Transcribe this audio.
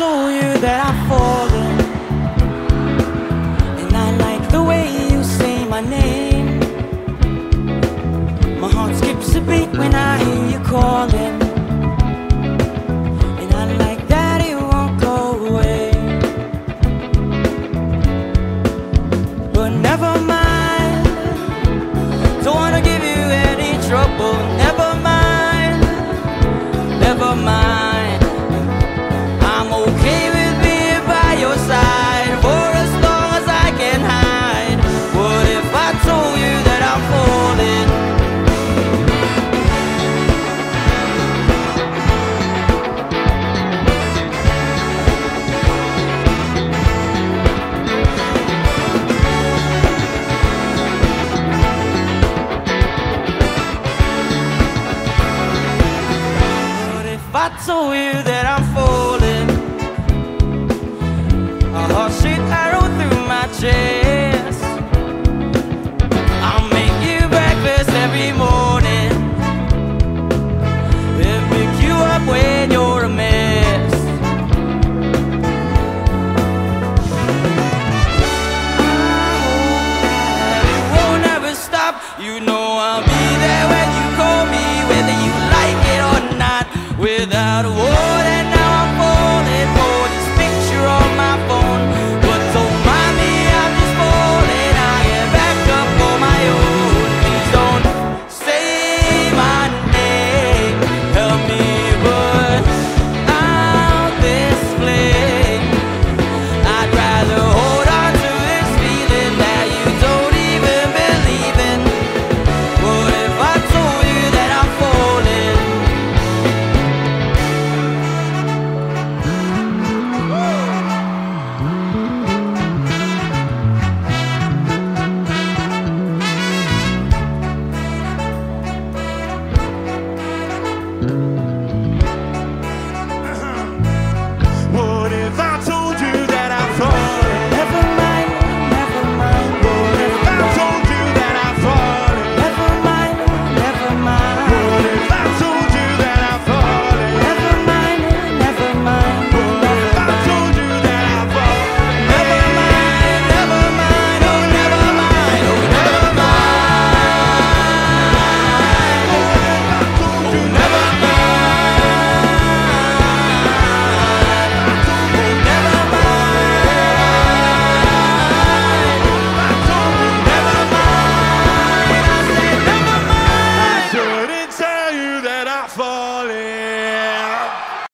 told you that I that I'm falling. A heart-shaped arrow through my chest. I'll make you breakfast every morning. and pick you up when you're a mess. I hope that it won't ever stop. You know I'll be there when you call me, whether you like it or not. Without a word.